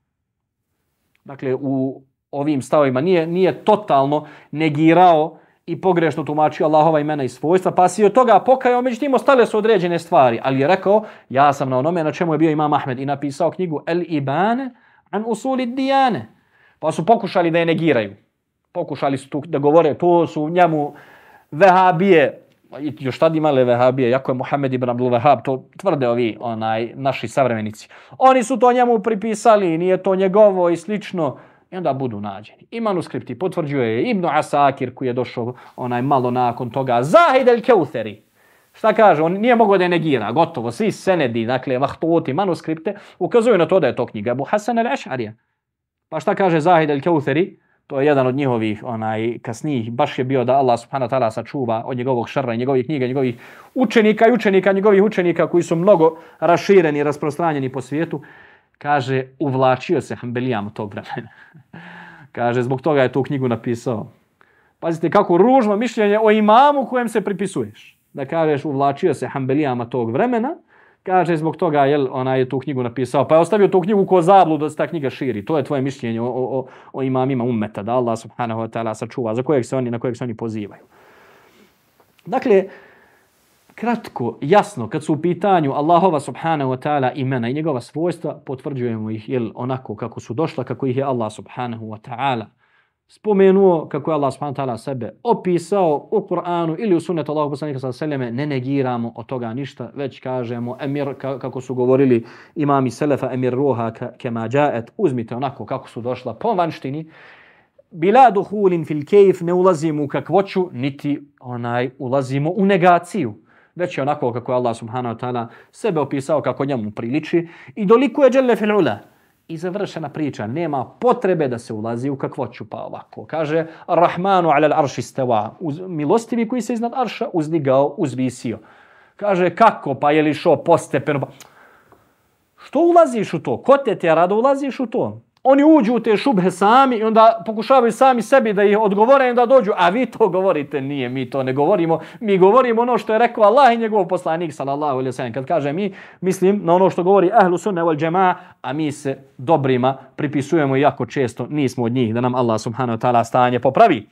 Dakle, u ovim stavovima nije, nije totalno negirao i pogrešno tumačio Allahova imena i svojstva, pa si od toga pokajao, međutim ostale su određene stvari, ali je rekao, ja sam na onome na čemu je bio Imam Ahmed i napisao knjigu El Ibane an usuli dijane. Pa su pokušali da je negiraju. Pokušali su tu da govore, to su njemu vehabije, Pa još tad imali vehabije, jako je Muhammed ibn Abdul Vehab, to tvrde ovi onaj, naši savremenici. Oni su to njemu pripisali, nije to njegovo i slično i onda budu nađeni. I manuskripti potvrđuje je Asakir koji je došao onaj malo nakon toga. Zahid el Keutheri. Šta kaže? On nije mogao da je negira. Gotovo. Svi senedi, dakle, mahtuti, manuskripte ukazuju na to da je to knjiga Abu Hasan el Ešarija. Pa šta kaže Zahid el Keutheri? To je jedan od njihovih onaj kasnijih. Baš je bio da Allah subhanahu wa ta'ala sačuva od njegovog šarra i njegovih knjiga, njegovih učenika i učenika, njegovih učenika koji su mnogo rašireni i rasprostranjeni po svijetu kaže, uvlačio se Hanbelijama tog vremena. kaže, zbog toga je tu knjigu napisao. Pazite kako ružno mišljenje o imamu kojem se pripisuješ. Da kažeš, uvlačio se Hanbelijama tog vremena, kaže, zbog toga je ona je tu knjigu napisao. Pa je ostavio tu knjigu ko zablu da se ta knjiga širi. To je tvoje mišljenje o, o, o imamima ummeta, da Allah subhanahu wa ta'ala sačuva, za kojeg se oni, na kojeg se oni pozivaju. Dakle, kratko, jasno, kad su u pitanju Allahova subhanahu wa ta'ala imena i njegova svojstva, potvrđujemo ih jel, onako kako su došla, kako ih je Allah subhanahu wa ta'ala spomenuo, kako je Allah subhanahu wa ta'ala sebe opisao u Kur'anu ili u sunnetu Allahu poslanika sallallahu ne negiramo od toga ništa, već kažemo emir, kako su govorili imami Selefa, emir ruha kema džaet, uzmite onako kako su došla po vanštini, bila duhulin fil kejf, ne ulazimo u kakvoću, niti onaj ulazimo u negaciju već je onako kako je Allah subhanahu wa ta'ala sebe opisao kako njemu priliči i doliko je dželle fil ula. I završena priča, nema potrebe da se ulazi u kakvoću, pa ovako. Kaže, Rahmanu ala arši steva, uz, milostivi koji se iznad arša uzdigao, uzvisio. Kaže, kako, pa je li šo postepeno? Pa... Što ulaziš u to? Ko te tjera da ulaziš u to? Oni uđu u te šubhe sami i onda pokušavaju sami sebi da ih odgovore i da dođu, a vi to govorite, nije, mi to ne govorimo, mi govorimo ono što je rekao Allah i njegov poslanik, sallallahu alaihi sallam, kad kaže mi, mislim na ono što govori ahlu sunne wal džema, a mi se dobrima pripisujemo jako često, nismo od njih, da nam Allah subhanahu wa ta'ala stanje popravi.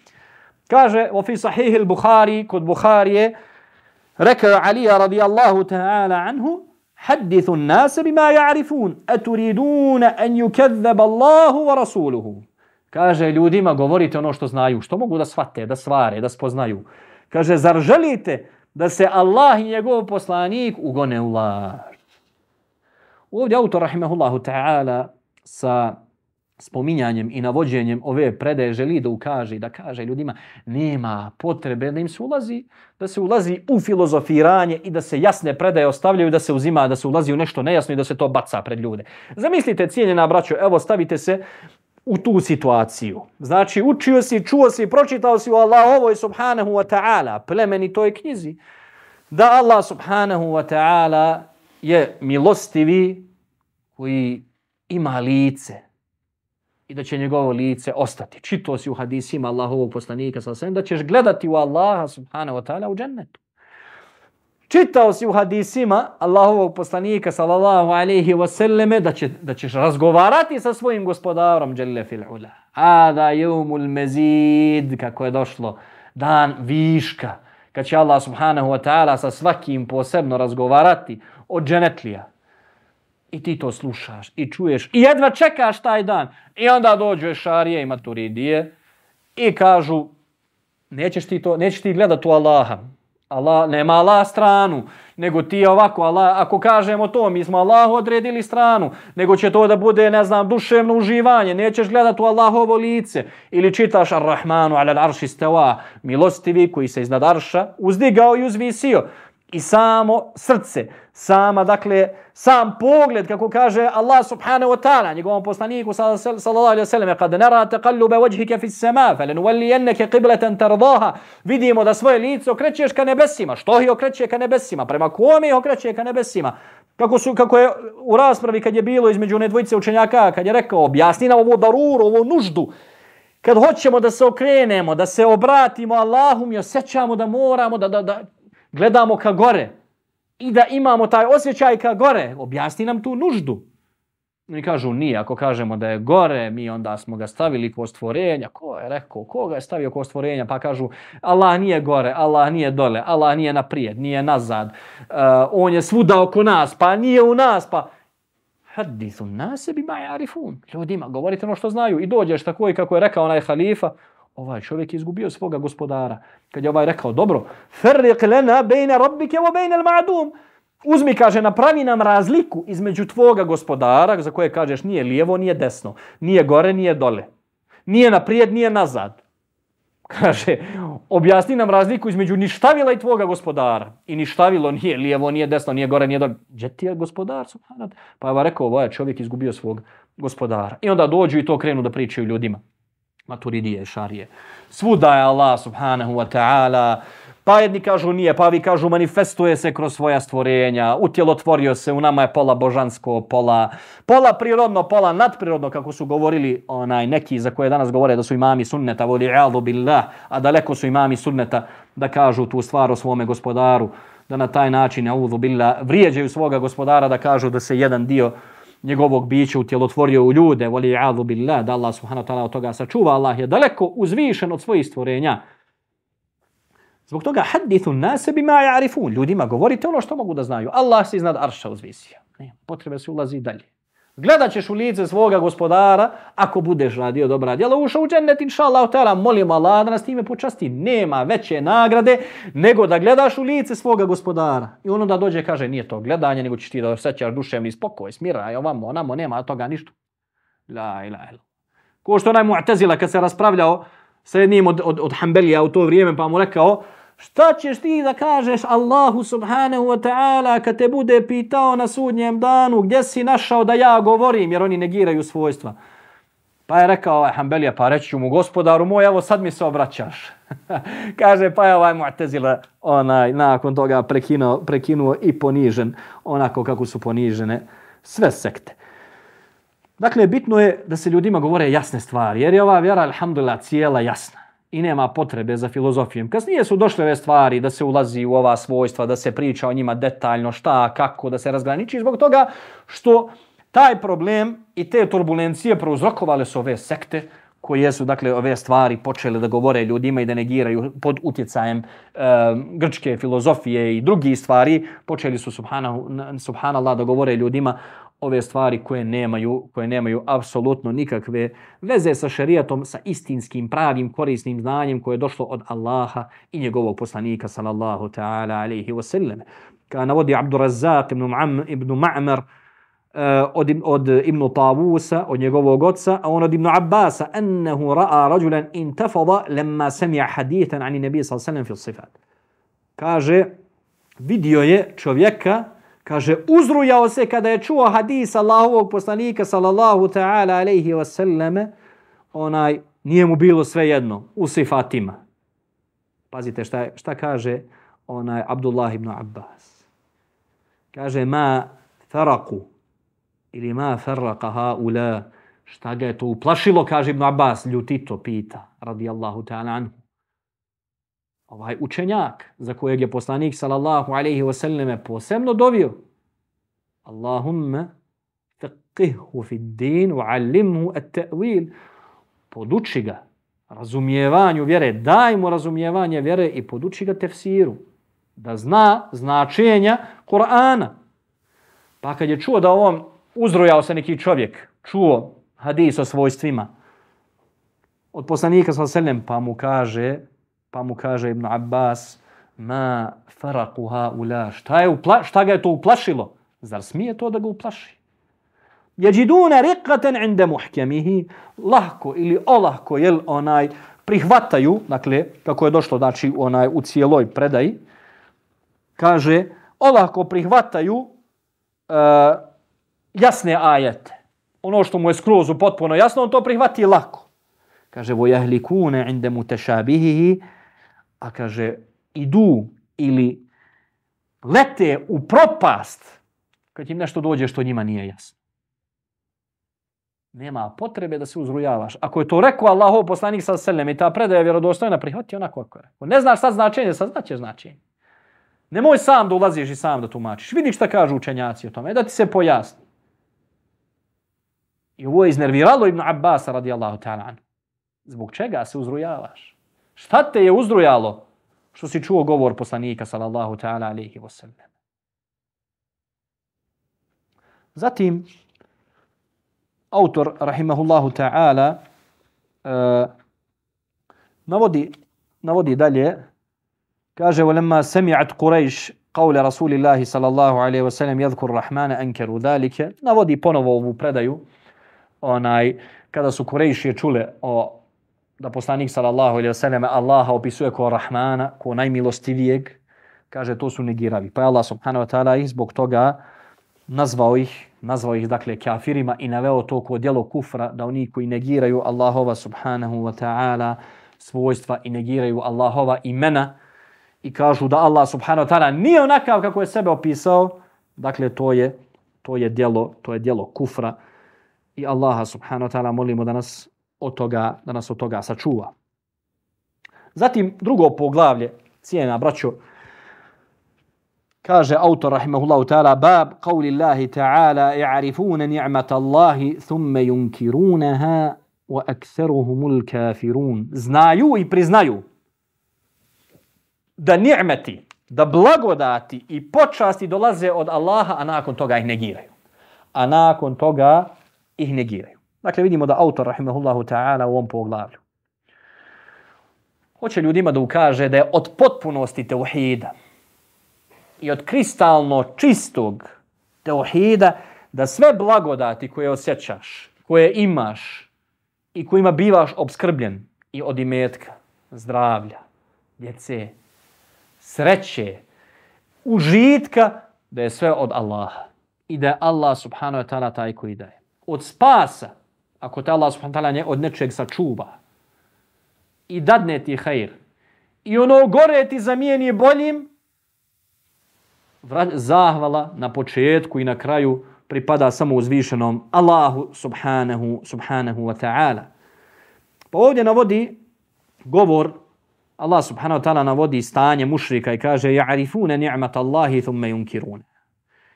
Kaže, u fi sahih il-Bukhari, kod Bukharije, rekao Alija radijallahu ta'ala anhu, حدثوا الناس بما يعرفون اتريدون ان يكذب الله ورسوله kaže ljudima govorite ono što znaju što mogu da shvate da svare da spoznaju kaže zar želite da se Allah i njegov poslanik ugone u laž ovdje autor rahimehullahu ta'ala sa spominjanjem i navođenjem ove predaje želi da ukaže i da kaže ljudima nema potrebe da im se ulazi, da se ulazi u filozofiranje i da se jasne predaje ostavljaju, da se uzima, da se ulazi u nešto nejasno i da se to baca pred ljude. Zamislite, cijeljena braćo, evo stavite se u tu situaciju. Znači, učio si, čuo si, pročitao si u Allahovoj subhanahu wa ta'ala, plemeni toj knjizi, da Allah subhanahu wa ta'ala je milostivi koji ima lice, i da će njegovo lice ostati. Čito si u hadisima Allahovog poslanika sa svem, da ćeš gledati u Allaha subhanahu wa ta'ala u džennetu. Čitao si u hadisima Allahovog poslanika sallallahu alaihi wa sallame da, će, da ćeš razgovarati sa svojim gospodarom Jelle fil ula. Ada jeumul mezid, kako je došlo, dan viška, kad će Allah subhanahu wa ta'ala sa svakim posebno razgovarati od dženetlija. I ti to slušaš i čuješ i jedva čekaš taj dan. I onda dođu šarije i maturidije i kažu nećeš ti, to, nećeš ti gledat u Allaha. Allah, nema Allah stranu, nego ti je ovako, Allah, ako kažemo to, mi smo Allahu odredili stranu, nego će to da bude, ne znam, duševno uživanje, nećeš gledat u Allahovo lice, ili čitaš Ar-Rahmanu ala arši steva, milostivi koji se iznad arša uzdigao i uzvisio i samo srce, sama, dakle, sam pogled, kako kaže Allah subhanahu wa ta'ala, njegovom poslaniku, sallallahu alaihi wa sallam, kad nara taqallube vajhike fi sema, felen uvali jenneke qibleten tardaha, vidimo da svoje lice okrećeš ka nebesima. Što ih okreće ka nebesima? Prema kome ih okreće ka nebesima? Kako, su, kako je u raspravi kad je bilo između one dvojice učenjaka, kad je rekao, objasni nam ovu daruru, ovu nuždu, kad hoćemo da se okrenemo, da se obratimo Allahu, mi osjećamo da moramo da, da, da gledamo ka gore i da imamo taj osjećaj ka gore. Objasni nam tu nuždu. Oni kažu nije, ako kažemo da je gore, mi onda smo ga stavili ko stvorenja. Ko je rekao, ko ga je stavio ko stvorenja? Pa kažu, Allah nije gore, Allah nije dole, Allah nije naprijed, nije nazad. Uh, on je svuda oko nas, pa nije u nas, pa... Hadithu nase bi arifun. Ljudima, govorite ono što znaju. I dođeš tako i kako je rekao onaj halifa, ovaj čovjek je izgubio svoga gospodara. Kad je ovaj rekao, dobro, ferriq lena bejna rabbike wa bejna al-ma'dum. Uzmi, kaže, napravi nam razliku između tvoga gospodara, za koje kažeš nije lijevo, nije desno, nije gore, nije dole. Nije naprijed, nije nazad. Kaže, objasni nam razliku između ništavila i tvoga gospodara. I ništavilo nije lijevo, nije desno, nije gore, nije dole. Gdje ti je gospodar? Subhanat? Pa je ovaj rekao, ovaj čovjek izgubio svog gospodara. I onda dođu i to krenu da pričaju ljudima. Maturidije, šarije. Svuda je Allah subhanahu wa ta'ala. Pa jedni kažu nije, pa vi kažu manifestuje se kroz svoja stvorenja, utjelotvorio se, u nama je pola božansko, pola, pola prirodno, pola nadprirodno, kako su govorili onaj neki za koje danas govore da su imami sunneta, voli a'adu billah, a daleko su imami sunneta da kažu tu stvar o svome gospodaru, da na taj način, a'udhu billah, vrijeđaju svoga gospodara da kažu da se jedan dio njegovog bića utjelotvorio u ljude, voli a'adu billah, da Allah subhanahu ta'ala od toga sačuva, Allah je daleko uzvišen od svojih stvorenja, Zbog toga hadithu nase bima ja'rifun. Ljudima govorite ono što mogu da znaju. Allah se iznad arša uzvisio. Ne, potrebe se ulazi dalje. Gledat ćeš u lice svoga gospodara ako budeš radio dobra djela. Ušao u džennet, inša Allah, molim Allah da nas time počasti. Nema veće nagrade nego da gledaš u lice svoga gospodara. I ono da dođe kaže nije to gledanje, nego ćeš ti da osjećaš duševni spokoj, smiraj, ovamo, onamo, nema toga ništa. La ilaha ila. Ko što onaj mu'tazila kad se raspravljao sa jednim od, od, od Hanbelija u to vrijeme pa mu rekao Šta ćeš ti da kažeš Allahu subhanahu wa ta'ala kad te bude pitao na sudnjem danu gdje si našao da ja govorim jer oni negiraju svojstva. Pa je rekao ovaj Hanbelija, pa reći mu gospodaru moj, evo sad mi se obraćaš. Kaže, pa je ovaj Mu'tezila onaj, nakon toga prekinuo, prekinuo i ponižen, onako kako su ponižene sve sekte. Dakle, bitno je da se ljudima govore jasne stvari, jer je ova vjera, alhamdulillah, cijela jasna i nema potrebe za filozofijom. Kasnije su došle ove stvari da se ulazi u ova svojstva, da se priča o njima detaljno, šta, kako, da se razgraniči zbog toga što taj problem i te turbulencije prouzrokovale su ove sekte koje su dakle ove stvari počele da govore ljudima i da negiraju pod utjecajem e, grčke filozofije i drugi stvari počeli su subhanallah da govore ljudima ove stvari koje nemaju koje nemaju apsolutno nikakve veze sa šerijatom, sa istinskim, pravim, korisnim znanjem koje je došlo od Allaha i njegovog poslanika sallallahu ta'ala alaihi ve sellem Ka navodi Abdurazak ibn, Mu'am ibn Ma'mar uh, od, od ibn Tavusa, od njegovog oca, a on od ibn Abbasa, ennehu ra'a rađulan intafada lemma sami'a hadithan ani nebija sallallahu sallam fil sifat. Kaže, vidio je čovjeka Kaže, uzrujao se kada je čuo hadis Allahovog poslanika sallallahu ta'ala alaihi wasallame, onaj, nije mu bilo sve jedno, u sifatima. Pazite šta, šta kaže onaj Abdullah ibn Abbas. Kaže, ma faraku, ili ma faraka haula, šta ga je to uplašilo, kaže ibn Abbas, ljutito pita, radijallahu ta'ala anhu ovaj učenjak za kojeg je poslanik sallallahu alejhi ve selleme posebno dovio Allahumma faqihhu fi din wa 'allimhu at-ta'wil poduči ga razumijevanju vjere daj mu razumijevanje vjere i poduči ga tefsiru da zna značenja Kur'ana. Pa kad je čuo da on uzrojao se neki čovjek čuo hadis o svojstvima od poslanika sallallahu alejhi ve sellem pa mu kaže Pa mu kaže Ibn Abbas, ma faraku ula, šta, je upla, šta ga je to uplašilo? Zar smije to da ga uplaši? Jeđiduna rikaten inde muhkemihi, lahko ili olahko, jel onaj, prihvataju, dakle, kako je došlo, znači, onaj, u cijeloj predaji, kaže, olahko prihvataju uh, jasne ajete. Ono što mu je skroz potpuno jasno, on to prihvati lako. Kaže, vo jahlikune inde mutešabihihi, a kaže, idu ili lete u propast kad im nešto dođe što njima nije jasno. Nema potrebe da se uzrujavaš. Ako je to rekao Allahov poslanik sa selem i ta predaja vjerodostojna, prihvati onako kako je rekao. Ne znaš sad značenje, sad znaće značenje. Nemoj sam da ulaziš i sam da tumačiš. Vidi šta kažu učenjaci o tome, da ti se pojasni. I ovo je iznerviralo Ibn Abbas radijallahu ta'ala. Zbog čega se uzrujavaš? Šta te je uzrujalo što si čuo govor poslanika sallallahu ta'ala alihi wasallam? Zatim, autor, rahimahullahu ta'ala, uh, navodi, navodi dalje, kaže, ولما سمعت قريش قول رسول الله صلى الله عليه وسلم يذكر الرحمن أنكروا ذلك navodi ponovo ovu predaju onaj kada su Kurejšije čule o da poslanik sallallahu alejhi ve selleme Allaha opisuje kao Rahmana, kao najmilostivijeg, kaže to su negiravi. Pa Allah subhanahu wa taala ih zbog toga nazvao ih, nazvao ih dakle kafirima i naveo to kao djelo kufra da oni koji negiraju Allahova subhanahu wa ta'ala svojstva i negiraju Allahova imena i kažu da Allah subhanahu wa ta'ala nije onakav kako je sebe opisao, dakle to je to je djelo, to je djelo kufra i Allaha subhanahu wa ta'ala molimo da nas od toga, da nas od toga sačuva. Zatim drugo poglavlje, cijena braćo, Kaže autor rahimahullahu ta'ala bab qawli Allahi ta'ala i'arifuna ni'mata Allahi thumma yunkirunaha wa aktharuhumul kafirun. Znaju i priznaju da ni'meti, da blagodati i počasti dolaze od Allaha, a nakon toga ih negiraju. A nakon toga ih negiraju. Dakle, vidimo da autor, rahimahullahu ta'ala, u ovom poglavlju hoće ljudima da ukaže da je od potpunosti teuhida, i od kristalno čistog teuhida da sve blagodati koje osjećaš, koje imaš i kojima bivaš obskrbljen i od imetka, zdravlja, djece, sreće, užitka, da je sve od Allaha. I da je Allah subhanahu wa ta'ala taj koji daje. Od spasa, ako te Allah subhanahu wa ta'ala od nečeg sačuva i dadne ti hajr, i ono gore ti zamijeni boljim, zahvala na početku i na kraju pripada samo uzvišenom Allahu subhanahu, subhanahu wa ta'ala. Pa ovdje navodi govor, Allah subhanahu wa ta'ala navodi stanje mušrika i kaže ja'rifune ni'mat Allahi thumme yunkirune.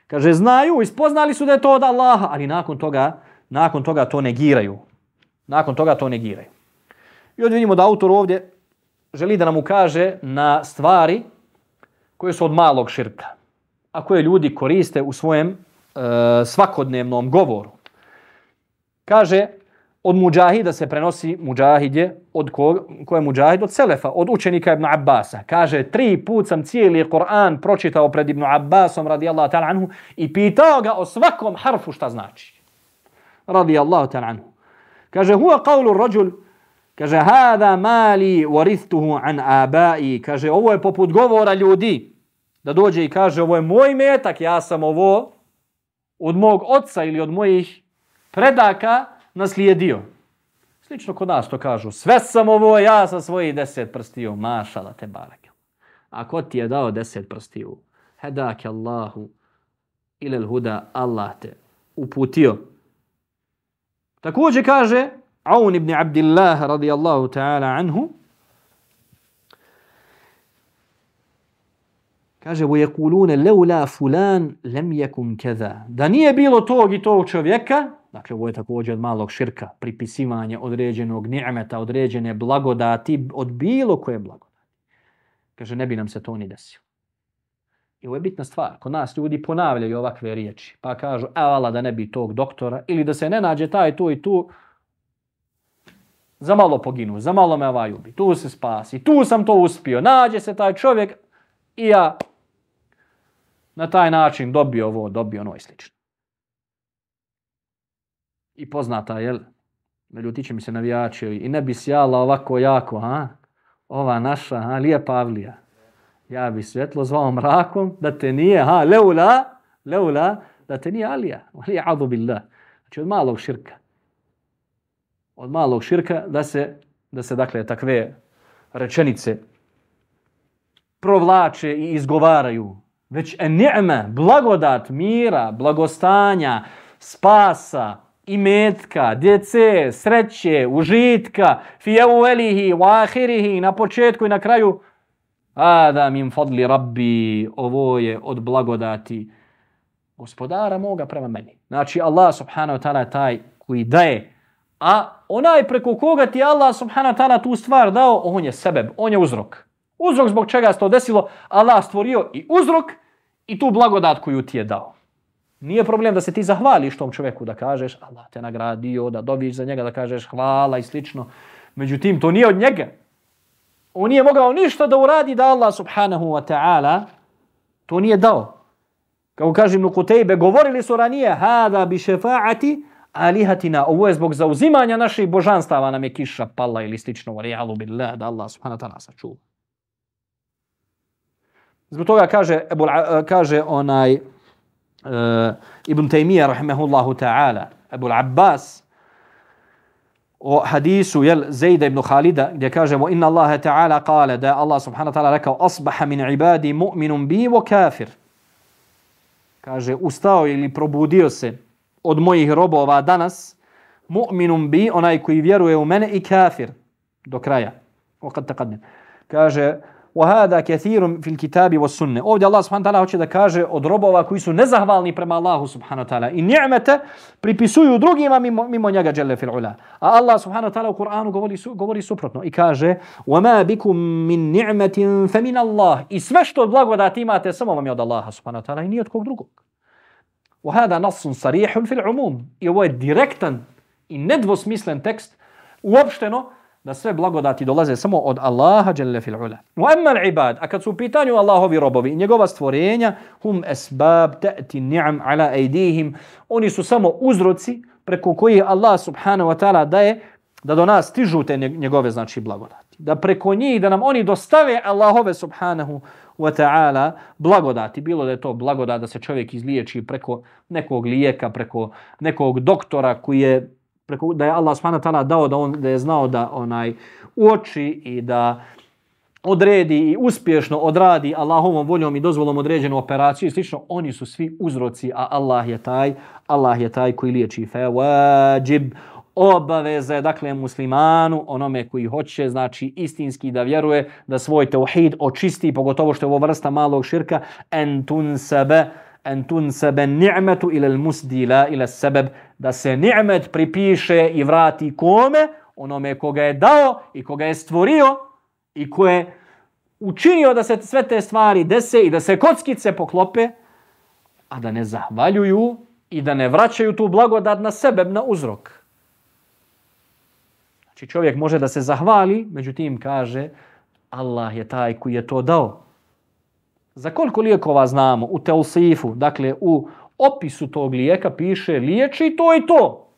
Kaže, znaju, ispoznali su da je to od Allaha, ali nakon toga, nakon toga to negiraju. Nakon toga to negiraju. I ovdje vidimo da autor ovdje želi da nam ukaže na stvari koje su od malog širka a koje ljudi koriste u svojem e, svakodnevnom govoru. Kaže, od muđahida se prenosi muđahidje, od kog, ko je muđahid? Od Selefa, od učenika Ibn Abbasa. Kaže, tri put sam cijeli Kur'an pročitao pred Ibn Abbasom, radijallahu ta'ala anhu, i pitao ga o svakom harfu šta znači. Radijallahu ta'ala anhu. Kaže, huwa qawlu rajul, kaže, hada mali warithtuhu an abai. Kaže, ovo je poput govora ljudi da dođe i kaže ovo je moj metak, ja sam ovo od mog oca ili od mojih predaka naslijedio. Slično kod nas to kažu. Sve sam ovo, ja sa svojih deset prstiju. Mašala te barake. A ko ti je dao deset prstiju? Hedake Allahu ilal huda Allah te uputio. Također kaže Aun ibn Abdillah radijallahu ta'ala anhu Kaže, u jekulune leula fulan lem jekum keza. Da nije bilo tog i tog čovjeka, dakle, ovo je također od malog širka, pripisivanje određenog ni'meta, određene blagodati, od bilo koje blagodati. Kaže, ne bi nam se to ni desilo. I ovo je bitna stvar. Kod nas ljudi ponavljaju ovakve riječi. Pa kažu, evala da ne bi tog doktora, ili da se ne nađe taj tu i tu, za malo poginu, za malo me ovaj ubi, tu se spasi, tu sam to uspio, nađe se taj čovjek i ja na taj način dobio ovo, dobio ono i slično. I poznata, jel? Međutiće mi se navijači i ne bi sjala ovako jako, ha? Ova naša, ha? Lijepa Pavlija. Ja bi svjetlo zvao mrakom da te nije, ha, leula, leula, da te nije alija. Alija adu billah. Znači od malog širka. Od malog širka da se, da se dakle, takve rečenice provlače i izgovaraju. Već e ni'me, blagodat mira, blagostanja, spasa, imetka, djece, sreće, užitka, fi evvelihi, wa ahirihi, na početku i na kraju, Ada min fadli rabbi, ovo je od blagodati gospodara moga prema meni. Znači Allah subhanahu wa ta'ala je taj koji daje, a onaj preko koga ti Allah subhanahu wa ta'ala tu stvar dao, on je sebeb, on je uzrok. Uzrok zbog čega se to desilo, Allah stvorio i uzrok i tu blagodat koju ti je dao. Nije problem da se ti zahvališ tom čovjeku da kažeš Allah te nagradio, da dobiš za njega, da kažeš hvala i slično. Međutim, to nije od njega. On nije mogao ništa da uradi da Allah subhanahu wa ta'ala to nije dao. Kao kažem u Kutejbe, govorili su ranije hada bi šefaati alihatina. Ovo je zbog zauzimanja naših božanstava nam je kiša pala ili slično. varijalu billah da Allah subhanahu wa ta'ala sačuva. Zbog toga kaže, eh, kaže onaj uh, Ibn Taymiyyah rahimahullahu ta'ala, Abu Abbas, o hadisu jel, Zejda ibn Khalida, gdje kažemo inna Allah ta'ala kale da Allah subhanahu ta'ala rekao asbaha min ibadi mu'minun bi wa kafir. Kaže, ustao ili probudio se od mojih robova danas mu'minun bi, onaj koji vjeruje u mene i kafir. Do kraja. O kad. Kaže, وهذا كثير في الكتاب والسنه ovdje Allah subhanahu wa ta'ala hoće da kaže od robova koji su nezahvalni prema Allahu subhanahu wa ta'ala i ni'mete pripisuju drugima mimo, mimo njega dželle fil ula a Allah subhanahu wa ta'ala u Kur'anu govori su, govori suprotno i kaže وما بكم من نعمه فمن الله i sve što od blagodati imate samo vam je od Allaha subhanahu wa ta'ala i nije od kog drugog وهذا نص صريح في العموم i ovo je direktan i nedvosmislen tekst uopšteno da sve blagodati dolaze samo od Allaha dželle fil ula. Wa amma al ibad, a kad su u pitanju Allahovi robovi i njegova stvorenja, hum esbab ta'ti ni'am ala aydihim, oni su samo uzroci preko kojih Allah subhanahu wa ta'ala daje da do nas stižu te njegove znači blagodati. Da preko njih, da nam oni dostave Allahove subhanahu wa ta'ala blagodati. Bilo da je to blagodat da se čovjek izliječi preko nekog lijeka, preko nekog doktora koji je preko da je Allah subhanahu wa ta'ala dao da on da je znao da onaj uoči i da odredi i uspješno odradi Allahovom voljom i dozvolom određenu operaciju. I slično, oni su svi uzroci, a Allah je taj, Allah je taj koji liječi. Fe wajib obaveza je dakle muslimanu, onome koji hoće, znači istinski da vjeruje da svoj tauhid očisti, pogotovo što je ovo vrsta malog širka, entun sebe, en tunsebe ni'metu ila musdila ila sebeb da se ni'met pripiše i vrati kome? Onome koga je dao i koga je stvorio i ko je učinio da se sve te stvari dese i da se kockice poklope a da ne zahvaljuju i da ne vraćaju tu blagodat na sebe na uzrok. Znači čovjek može da se zahvali međutim kaže Allah je taj koji je to dao. Za koliko lijekova znamo u teosifu, dakle u opisu tog lijeka piše liječi to i to.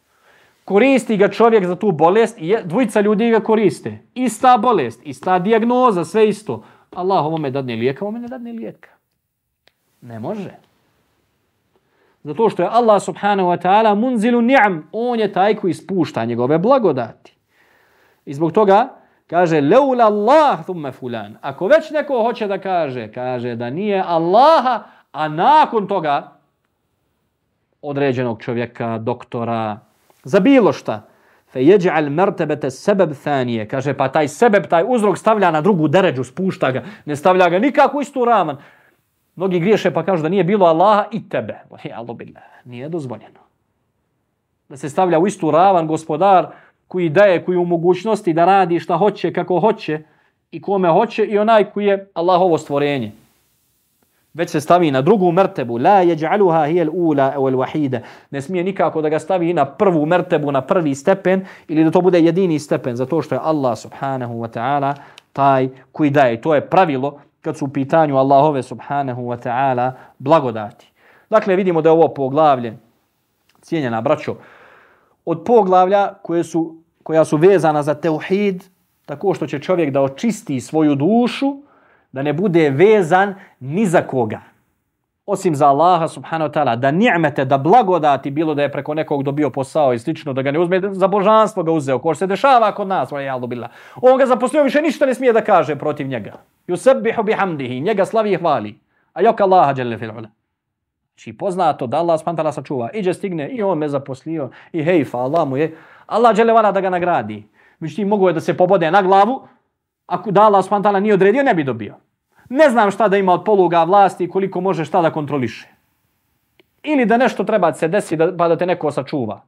Koristi ga čovjek za tu bolest i dvojica ljudi ga koriste. Ista bolest, ista dijagnoza, sve isto. Allah ovome dadne lijeka, ovome ne dadne lijeka. Ne može. Zato što je Allah subhanahu wa ta'ala munzilu ni'am. On je taj koji spušta njegove blagodati. I zbog toga Kaže, leula Allah thumme fulan. Ako već neko hoće da kaže, kaže da nije Allaha, a nakon toga određenog čovjeka, doktora, za bilo šta, fe jeđa'al mertebete sebeb thanije. Kaže, pa taj sebeb, taj uzrok stavlja na drugu deređu, spušta ga, ne stavlja ga nikako istu raman. Mnogi griješe pa kažu da nije bilo Allaha i tebe. Nije dozvoljeno. Da se stavlja u istu ravan gospodar, koji daje, koji u mogućnosti da radi šta hoće, kako hoće i kome hoće i onaj koji je Allahovo stvorenje. Već se stavi na drugu mertebu. La jeđaluha hijel ula evel wahide. Ne smije nikako da ga stavi na prvu mertebu, na prvi stepen ili da to bude jedini stepen. Zato što je Allah subhanahu wa ta'ala taj koji daje. To je pravilo kad su u pitanju Allahove subhanahu wa ta'ala blagodati. Dakle, vidimo da je ovo poglavlje, cijenjena braćo, od poglavlja koje su, koja su vezana za teuhid, tako što će čovjek da očisti svoju dušu, da ne bude vezan ni za koga. Osim za Allaha subhanahu wa ta'ala, da ni'mete, da blagodati bilo da je preko nekog dobio posao i slično, da ga ne uzme, za božanstvo ga uzeo, ko se dešava kod nas, wa ja'lu billah. On ga zaposlio, više ništa ne smije da kaže protiv njega. Yusabbihu bihamdihi, njega slavi i hvali. A jok Allaha jalla fil'ula znači, poznato da Allah spantala sačuva. Iđe stigne i on me zaposlio i hejfa, Allah mu je. Allah žele vala da ga nagradi. Međutim, mogu je da se pobode na glavu, ako da Allah spantala nije odredio, ne bi dobio. Ne znam šta da ima od poluga vlasti i koliko može šta da kontroliše. Ili da nešto treba se desi da, pa da te neko sačuva.